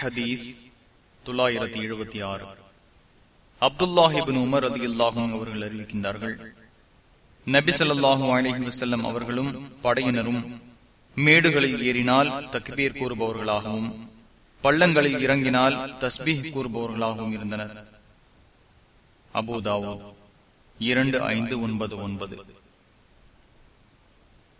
ஹதீஸ் தொள்ளாயிரத்தி எழுபத்தி ஆறு. அப்துல்லாஹிபின் உமர் அதி அல்லாஹும் அவர்கள் அறிவிக்கின்றார்கள் நபி சொல்லாஹு அலஹி வசல்லம் அவர்களும் படையினரும் மேடுகளில் ஏறினால் தக்பீர் கூறுபவர்களாகவும் பள்ளங்களில் இறங்கினால் தஸ்பீஹ் கூறுபவர்களாகவும் இருந்தனர். அபுதாவோ இரண்டு ஐந்து ஒன்பது ஒன்பது.